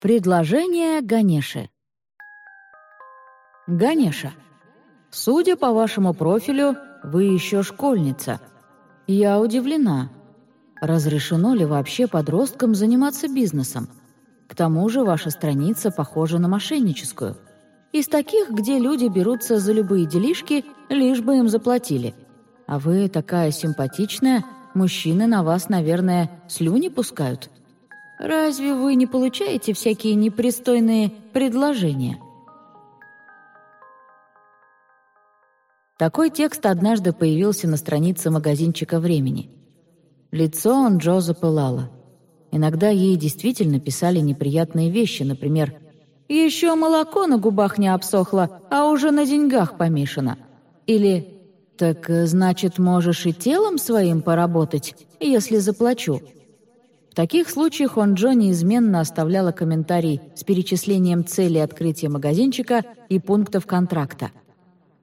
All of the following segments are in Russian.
Предложение Ганеши. Ганеша, судя по вашему профилю, вы еще школьница. Я удивлена. Разрешено ли вообще подросткам заниматься бизнесом? К тому же ваша страница похожа на мошенническую. Из таких, где люди берутся за любые делишки, лишь бы им заплатили. А вы такая симпатичная, мужчины на вас, наверное, слюни пускают. Разве вы не получаете всякие непристойные предложения? Такой текст однажды появился на странице магазинчика «Времени». Лицо он Джо запылало. Иногда ей действительно писали неприятные вещи, например, «Еще молоко на губах не обсохло, а уже на деньгах помешано». Или «Так, значит, можешь и телом своим поработать, если заплачу». В таких случаях он Джо неизменно оставляла комментарий с перечислением цели открытия магазинчика и пунктов контракта.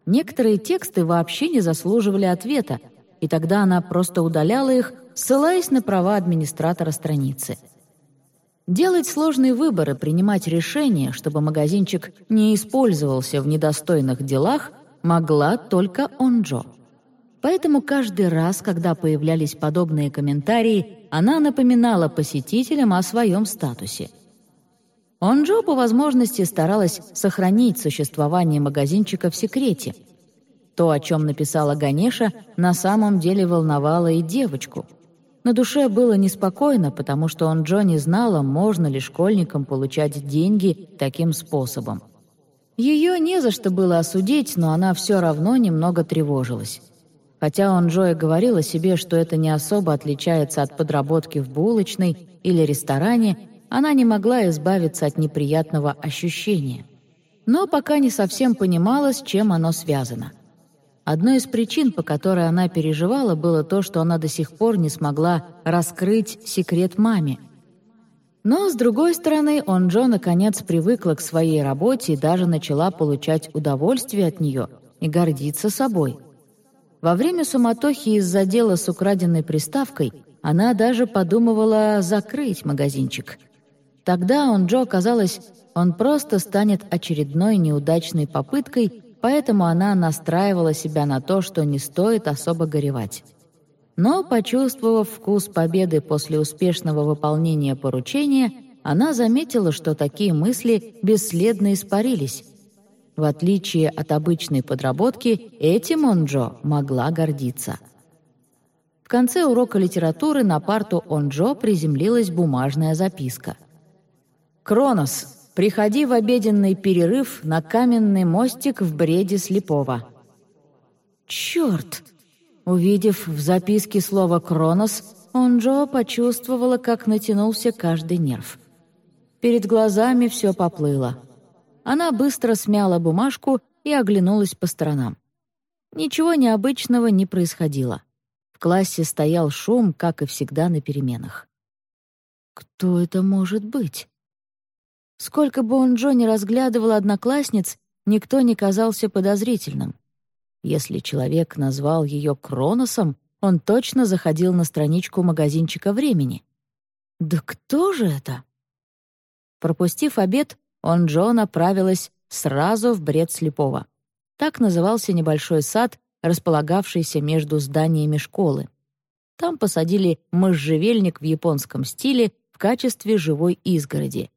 Некоторые тексты вообще не заслуживали ответа, и тогда она просто удаляла их, ссылаясь на права администратора страницы. Делать сложные выборы, принимать решения, чтобы магазинчик не использовался в недостойных делах, могла только он Джо. Поэтому каждый раз, когда появлялись подобные комментарии, она напоминала посетителям о своем статусе. Онджо по возможности старалась сохранить существование магазинчика в секрете. То, о чем написала Ганеша, на самом деле волновало и девочку. На душе было неспокойно, потому что Онджо не знала, можно ли школьникам получать деньги таким способом. Ее не за что было осудить, но она все равно немного тревожилась. Хотя он Джоя говорил о себе, что это не особо отличается от подработки в булочной или ресторане, она не могла избавиться от неприятного ощущения. Но пока не совсем понимала, с чем оно связано. Одной из причин, по которой она переживала, было то, что она до сих пор не смогла раскрыть секрет маме. Но, с другой стороны, он Джо наконец привыкла к своей работе и даже начала получать удовольствие от нее и гордиться собой – во время суматохи из-за дела с украденной приставкой она даже подумывала закрыть магазинчик. Тогда он Джо казалось, он просто станет очередной неудачной попыткой, поэтому она настраивала себя на то, что не стоит особо горевать. Но, почувствовав вкус победы после успешного выполнения поручения, она заметила, что такие мысли бесследно испарились, в отличие от обычной подработки, этим Онджо могла гордиться. В конце урока литературы на парту Онджо приземлилась бумажная записка. «Кронос, приходи в обеденный перерыв на каменный мостик в бреде слепого». «Черт!» Увидев в записке слово «Кронос», Онджо почувствовала, как натянулся каждый нерв. Перед глазами все поплыло. Она быстро смяла бумажку и оглянулась по сторонам. Ничего необычного не происходило. В классе стоял шум, как и всегда на переменах. Кто это может быть? Сколько бы он Джо разглядывал одноклассниц, никто не казался подозрительным. Если человек назвал ее Кроносом, он точно заходил на страничку магазинчика времени. Да кто же это? Пропустив обед, он Джо направилась сразу в бред слепого. Так назывался небольшой сад, располагавшийся между зданиями школы. Там посадили можжевельник в японском стиле в качестве живой изгороди.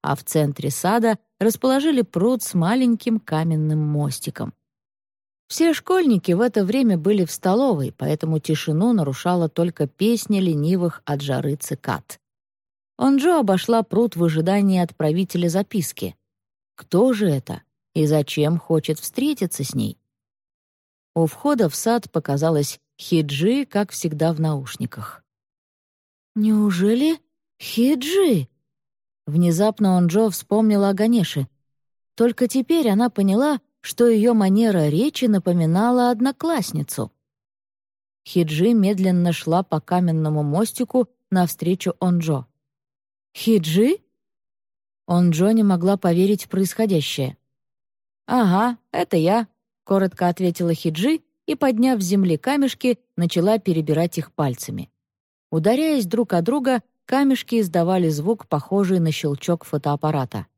А в центре сада расположили пруд с маленьким каменным мостиком. Все школьники в это время были в столовой, поэтому тишину нарушала только песня ленивых от жары цикад. Онджо обошла пруд в ожидании отправителя записки. Кто же это и зачем хочет встретиться с ней? У входа в сад показалась Хиджи, как всегда в наушниках. «Неужели Хиджи?» Внезапно Онджо вспомнила о Ганеше. Только теперь она поняла, что ее манера речи напоминала одноклассницу. Хиджи медленно шла по каменному мостику навстречу Онджо. «Хиджи?» Он Джонни могла поверить в происходящее. «Ага, это я», — коротко ответила Хиджи и, подняв с земли камешки, начала перебирать их пальцами. Ударяясь друг о друга, камешки издавали звук, похожий на щелчок фотоаппарата.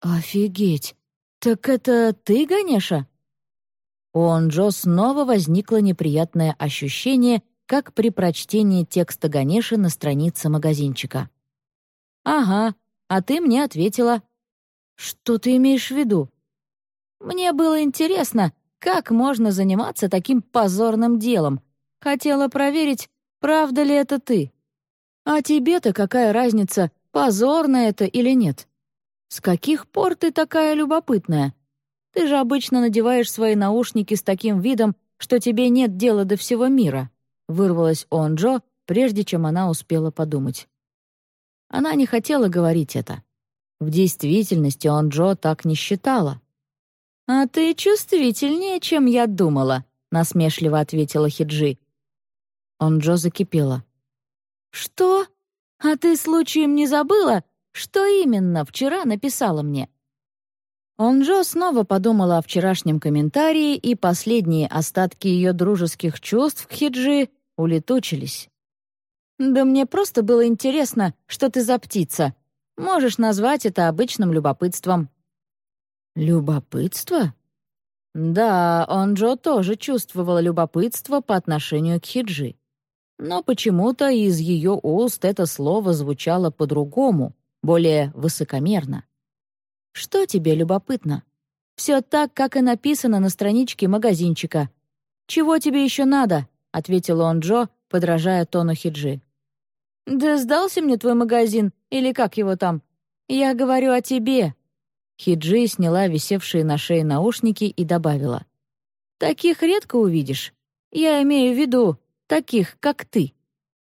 «Офигеть! Так это ты, Ганеша?» У Онджо снова возникло неприятное ощущение, как при прочтении текста Ганеши на странице магазинчика. «Ага, а ты мне ответила». «Что ты имеешь в виду?» «Мне было интересно, как можно заниматься таким позорным делом. Хотела проверить, правда ли это ты. А тебе-то какая разница, позорно это или нет? С каких пор ты такая любопытная? Ты же обычно надеваешь свои наушники с таким видом, что тебе нет дела до всего мира», — вырвалась он Джо, прежде чем она успела подумать. Она не хотела говорить это. В действительности он Джо так не считала. «А ты чувствительнее, чем я думала», — насмешливо ответила Хиджи. Он Джо закипела. «Что? А ты случаем не забыла, что именно вчера написала мне?» Онджо снова подумала о вчерашнем комментарии, и последние остатки ее дружеских чувств к Хиджи улетучились. «Да мне просто было интересно, что ты за птица. Можешь назвать это обычным любопытством». «Любопытство?» Да, Онджо тоже чувствовала любопытство по отношению к Хиджи. Но почему-то из ее уст это слово звучало по-другому, более высокомерно. Что тебе любопытно? Все так, как и написано на страничке магазинчика. Чего тебе еще надо? ответил он Джо, подражая тону Хиджи. Да сдался мне твой магазин, или как его там? Я говорю о тебе. Хиджи сняла висевшие на шее наушники и добавила. Таких редко увидишь. Я имею в виду таких, как ты.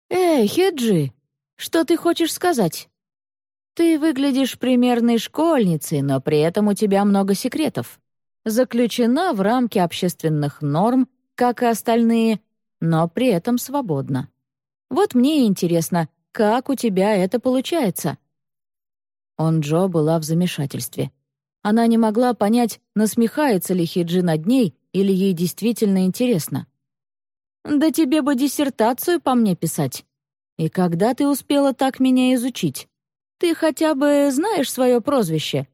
Эй, Хиджи, что ты хочешь сказать? Ты выглядишь примерной школьницей, но при этом у тебя много секретов. Заключена в рамки общественных норм, как и остальные, но при этом свободна. Вот мне интересно, как у тебя это получается?» Он Джо была в замешательстве. Она не могла понять, насмехается ли Хиджи над ней или ей действительно интересно. «Да тебе бы диссертацию по мне писать. И когда ты успела так меня изучить? Ты хотя бы знаешь свое прозвище?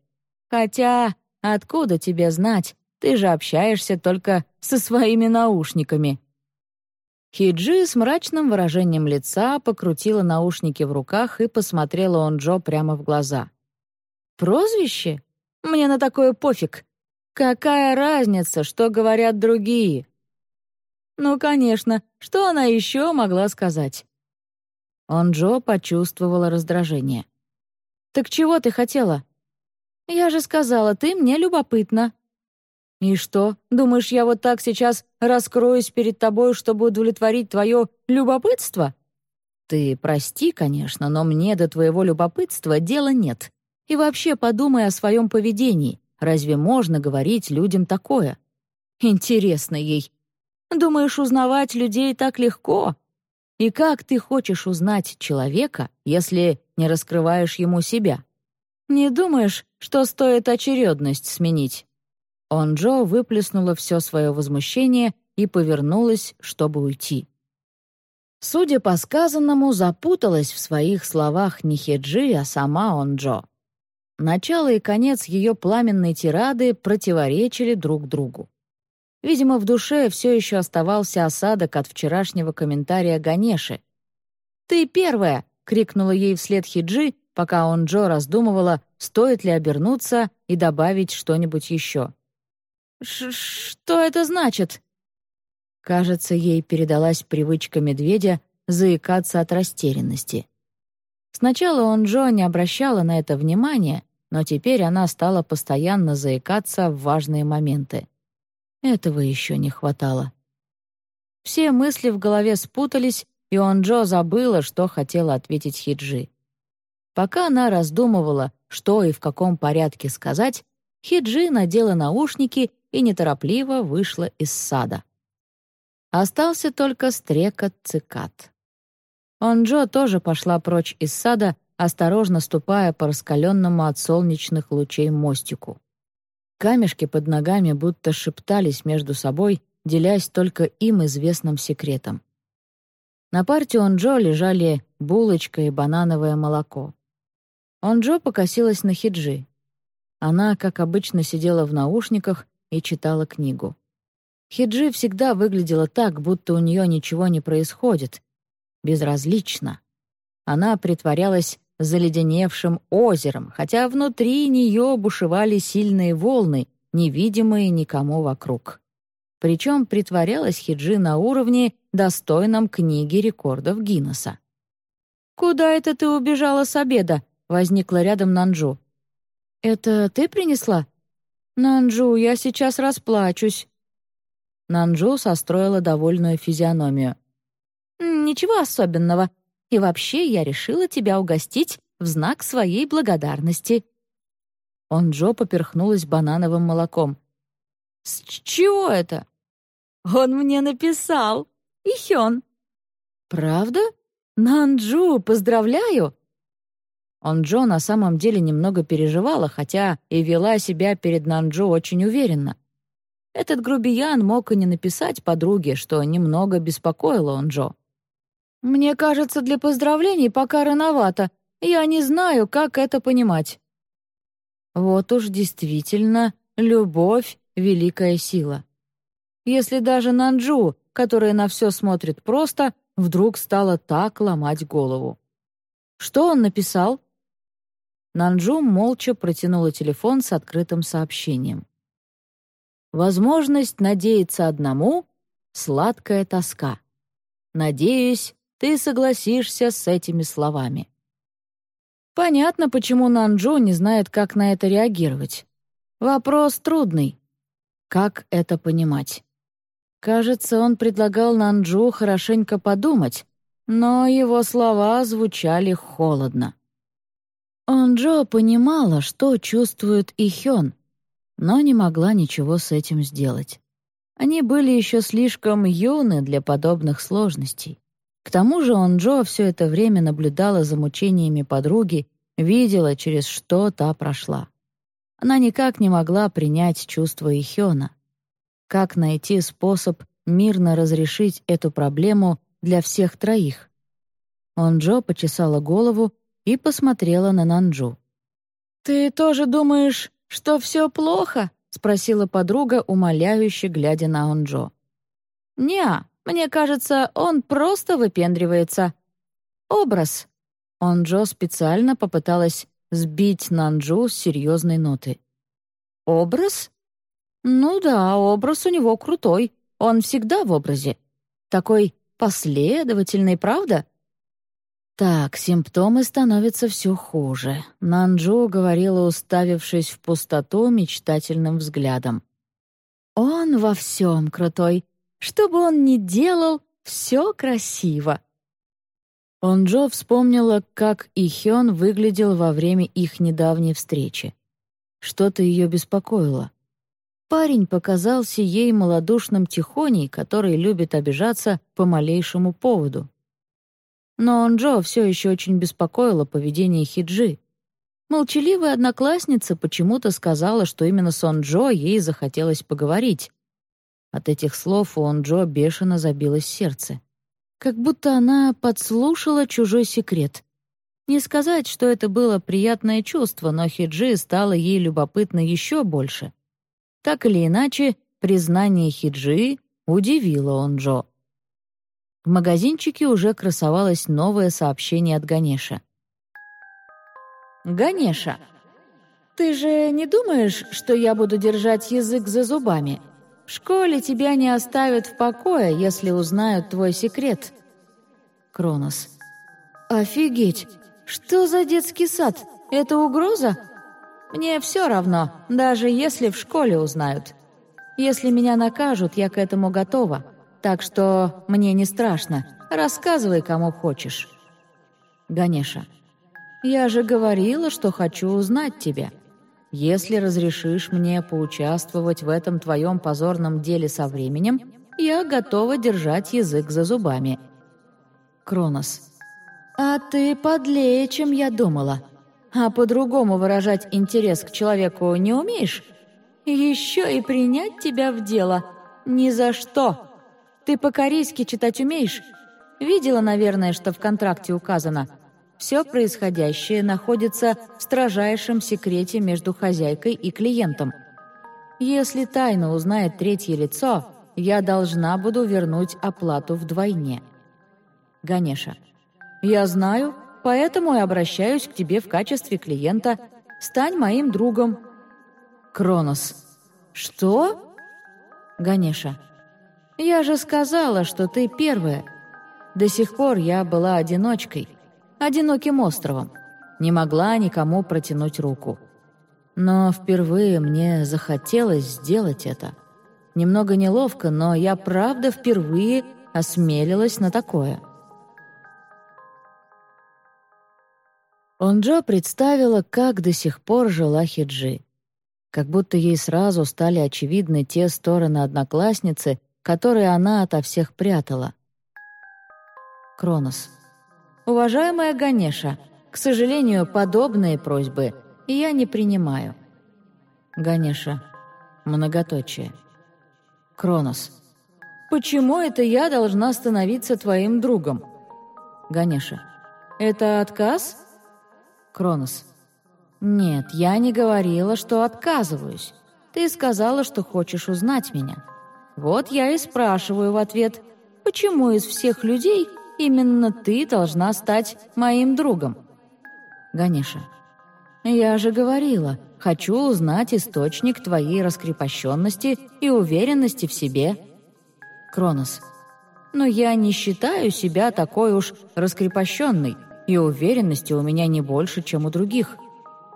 Хотя, откуда тебе знать? Ты же общаешься только со своими наушниками». Хиджи с мрачным выражением лица покрутила наушники в руках и посмотрела он Джо прямо в глаза. «Прозвище? Мне на такое пофиг. Какая разница, что говорят другие?» Ну, конечно, что она еще могла сказать? Он Джо почувствовала раздражение. «Так чего ты хотела?» «Я же сказала, ты мне любопытна». «И что, думаешь, я вот так сейчас раскроюсь перед тобой, чтобы удовлетворить твое любопытство?» «Ты прости, конечно, но мне до твоего любопытства дела нет. И вообще подумай о своем поведении. Разве можно говорить людям такое?» «Интересно ей. Думаешь, узнавать людей так легко?» И как ты хочешь узнать человека, если не раскрываешь ему себя? Не думаешь, что стоит очередность сменить?» Он Джо выплеснула все свое возмущение и повернулась, чтобы уйти. Судя по сказанному, запуталась в своих словах не Хеджи, а сама Он Джо. Начало и конец ее пламенной тирады противоречили друг другу. Видимо, в душе все еще оставался осадок от вчерашнего комментария Ганеши. «Ты первая!» — крикнула ей вслед Хиджи, пока он Джо раздумывала, стоит ли обернуться и добавить что-нибудь еще. «Что это значит?» Кажется, ей передалась привычка медведя заикаться от растерянности. Сначала он Джо не обращала на это внимания, но теперь она стала постоянно заикаться в важные моменты. Этого еще не хватало. Все мысли в голове спутались, и он Джо забыла, что хотела ответить Хиджи. Пока она раздумывала, что и в каком порядке сказать, Хиджи надела наушники и неторопливо вышла из сада. Остался только стрекот цикад. Онджо тоже пошла прочь из сада, осторожно ступая по раскаленному от солнечных лучей мостику. Камешки под ногами будто шептались между собой, делясь только им известным секретом. На парте Онджо лежали булочка и банановое молоко. Онджо покосилась на Хиджи. Она, как обычно, сидела в наушниках и читала книгу. Хиджи всегда выглядела так, будто у нее ничего не происходит. Безразлично. Она притворялась заледеневшим озером, хотя внутри нее бушевали сильные волны, невидимые никому вокруг. Причем притворялась Хиджи на уровне, достойном книги рекордов Гиннесса. «Куда это ты убежала с обеда?» — возникла рядом Нанджу. «Это ты принесла?» «Нанджу, я сейчас расплачусь». Нанджу состроила довольную физиономию. «Ничего особенного. И вообще я решила тебя угостить в знак своей благодарности». Онджо поперхнулась банановым молоком. «С чего это?» «Он мне написал. Ихён». «Правда? Нанджу, поздравляю!» Онджо на самом деле немного переживала, хотя и вела себя перед Нанджу очень уверенно. Этот грубиян мог и не написать подруге, что немного беспокоило Онджо. «Мне кажется, для поздравлений пока рановато. Я не знаю, как это понимать». Вот уж действительно, любовь — великая сила. Если даже Нанджу, которая на все смотрит просто, вдруг стала так ломать голову. Что он написал? Нанджу молча протянула телефон с открытым сообщением. Возможность надеяться одному — сладкая тоска. Надеюсь, ты согласишься с этими словами. Понятно, почему Нанджу не знает, как на это реагировать. Вопрос трудный. Как это понимать? Кажется, он предлагал Нанджу хорошенько подумать, но его слова звучали холодно. Онджо понимала, что чувствует Ихён, но не могла ничего с этим сделать. Они были еще слишком юны для подобных сложностей. К тому же Онджо все это время наблюдала за мучениями подруги, видела, через что та прошла. Она никак не могла принять чувство Ихёна. Как найти способ мирно разрешить эту проблему для всех троих? Онджо почесала голову и посмотрела на Нанджу. «Ты тоже думаешь, что все плохо?» — спросила подруга, умоляюще глядя на Онджо. «Не, мне кажется, он просто выпендривается. Образ». Онджо специально попыталась сбить Нанджу с серьезной ноты. «Образ?» «Ну да, образ у него крутой. Он всегда в образе. Такой последовательный, правда?» Так, симптомы становятся все хуже. Нанджу говорила, уставившись в пустоту мечтательным взглядом. Он во всем крутой. Что бы он ни делал, все красиво. Онджо вспомнила, как Ихён выглядел во время их недавней встречи. Что-то ее беспокоило. Парень показался ей малодушным тихоней, который любит обижаться по малейшему поводу. Но Онджо все еще очень беспокоило поведение Хиджи. Молчаливая одноклассница почему-то сказала, что именно с Онджо ей захотелось поговорить. От этих слов у Онджо бешено забилось сердце. Как будто она подслушала чужой секрет. Не сказать, что это было приятное чувство, но Хиджи стало ей любопытно еще больше. Так или иначе, признание Хиджи удивило Онджо. В магазинчике уже красовалось новое сообщение от Ганеша. «Ганеша, ты же не думаешь, что я буду держать язык за зубами? В школе тебя не оставят в покое, если узнают твой секрет». Кронос. «Офигеть! Что за детский сад? Это угроза?» «Мне все равно, даже если в школе узнают. Если меня накажут, я к этому готова. Так что мне не страшно. Рассказывай, кому хочешь. Ганеша. Я же говорила, что хочу узнать тебя. Если разрешишь мне поучаствовать в этом твоем позорном деле со временем, я готова держать язык за зубами. Кронос. А ты подлее, чем я думала. А по-другому выражать интерес к человеку не умеешь? Еще и принять тебя в дело. Ни за что. Ты по-корейски читать умеешь? Видела, наверное, что в контракте указано «Все происходящее находится в строжайшем секрете между хозяйкой и клиентом». Если тайну узнает третье лицо, я должна буду вернуть оплату вдвойне. Ганеша. Я знаю, поэтому и обращаюсь к тебе в качестве клиента. Стань моим другом. Кронос. Что? Ганеша. Я же сказала, что ты первая. До сих пор я была одиночкой, одиноким островом. Не могла никому протянуть руку. Но впервые мне захотелось сделать это. Немного неловко, но я правда впервые осмелилась на такое. Онджо представила, как до сих пор жила Хиджи. Как будто ей сразу стали очевидны те стороны одноклассницы, которые она ото всех прятала. Кронос. «Уважаемая Ганеша, к сожалению, подобные просьбы я не принимаю». Ганеша. Многоточие. Кронос. «Почему это я должна становиться твоим другом?» Ганеша. «Это отказ?» Кронос. «Нет, я не говорила, что отказываюсь. Ты сказала, что хочешь узнать меня. Вот я и спрашиваю в ответ, почему из всех людей именно ты должна стать моим другом?» Ганеша. «Я же говорила, хочу узнать источник твоей раскрепощенности и уверенности в себе». Кронос. «Но я не считаю себя такой уж раскрепощенной, и уверенности у меня не больше, чем у других.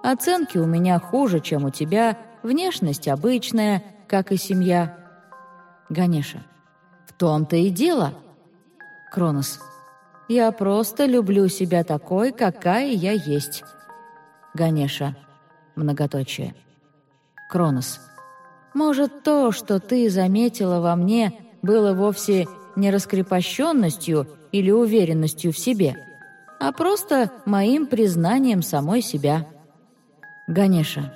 Оценки у меня хуже, чем у тебя, внешность обычная, как и семья». Ганеша. «В том-то и дело». Кронос. «Я просто люблю себя такой, какая я есть». Ганеша. Многоточие. Кронос. «Может, то, что ты заметила во мне, было вовсе не раскрепощенностью или уверенностью в себе?» а просто моим признанием самой себя. Ганеша.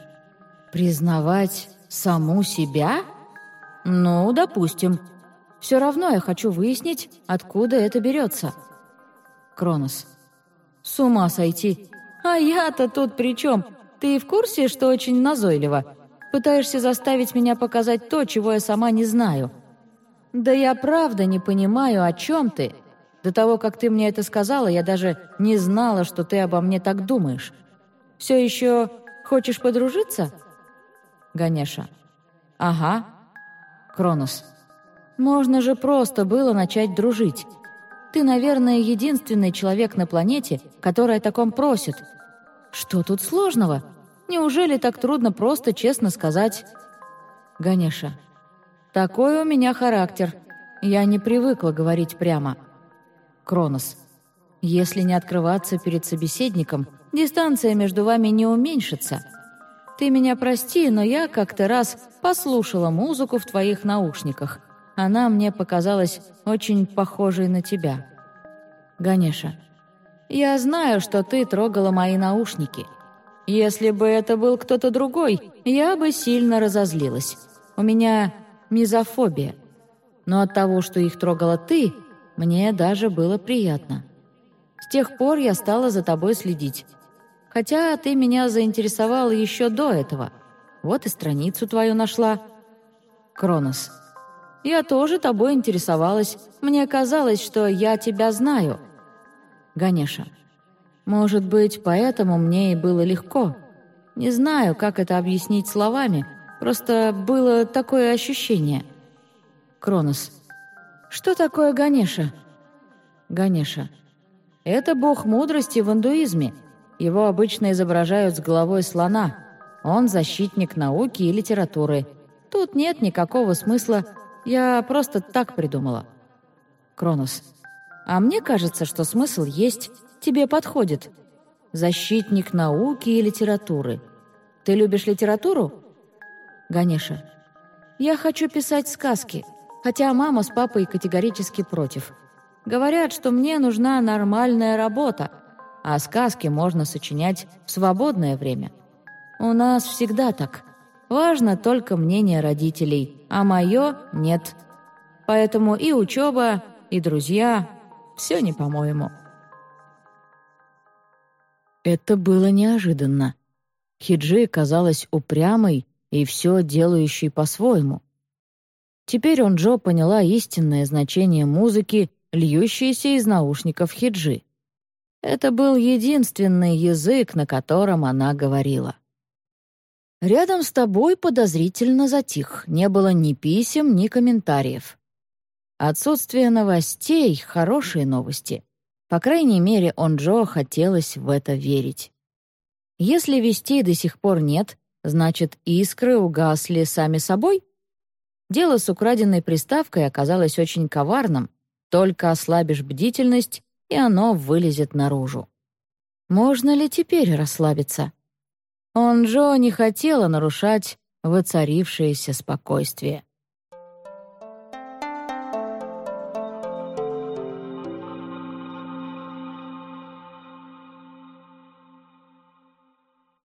Признавать саму себя? Ну, допустим. Все равно я хочу выяснить, откуда это берется. Кронос. С ума сойти. А я-то тут при чем? Ты в курсе, что очень назойливо? Пытаешься заставить меня показать то, чего я сама не знаю. Да я правда не понимаю, о чем ты. До того, как ты мне это сказала, я даже не знала, что ты обо мне так думаешь. Все еще хочешь подружиться?» Ганеша. «Ага». Кронос. «Можно же просто было начать дружить. Ты, наверное, единственный человек на планете, который о таком просит. Что тут сложного? Неужели так трудно просто честно сказать?» Ганеша. «Такой у меня характер. Я не привыкла говорить прямо». Кронос. Если не открываться перед собеседником, дистанция между вами не уменьшится. Ты меня прости, но я как-то раз послушала музыку в твоих наушниках. Она мне показалась очень похожей на тебя. Ганеша. Я знаю, что ты трогала мои наушники. Если бы это был кто-то другой, я бы сильно разозлилась. У меня мизофобия. Но от того, что их трогала ты, мне даже было приятно. С тех пор я стала за тобой следить. Хотя ты меня заинтересовала еще до этого. Вот и страницу твою нашла. Кронос. Я тоже тобой интересовалась. Мне казалось, что я тебя знаю. Ганеша. Может быть, поэтому мне и было легко. Не знаю, как это объяснить словами. Просто было такое ощущение. Кронос. Что такое Ганеша? Ганеша. Это бог мудрости в индуизме. Его обычно изображают с головой слона. Он защитник науки и литературы. Тут нет никакого смысла. Я просто так придумала. Кронос. А мне кажется, что смысл есть. Тебе подходит. Защитник науки и литературы. Ты любишь литературу? Ганеша. Я хочу писать сказки хотя мама с папой категорически против. Говорят, что мне нужна нормальная работа, а сказки можно сочинять в свободное время. У нас всегда так. Важно только мнение родителей, а мое — нет. Поэтому и учеба, и друзья — все не по-моему». Это было неожиданно. Хиджи казалась упрямой и все делающей по-своему. Теперь он Джо поняла истинное значение музыки, льющейся из наушников Хиджи. Это был единственный язык, на котором она говорила. Рядом с тобой подозрительно затих, не было ни писем, ни комментариев. Отсутствие новостей — хорошие новости. По крайней мере, он Джо хотелось в это верить. Если вестей до сих пор нет, значит, искры угасли сами собой? Дело с украденной приставкой оказалось очень коварным, только ослабишь бдительность, и оно вылезет наружу. Можно ли теперь расслабиться? Он Джо не хотела нарушать воцарившееся спокойствие.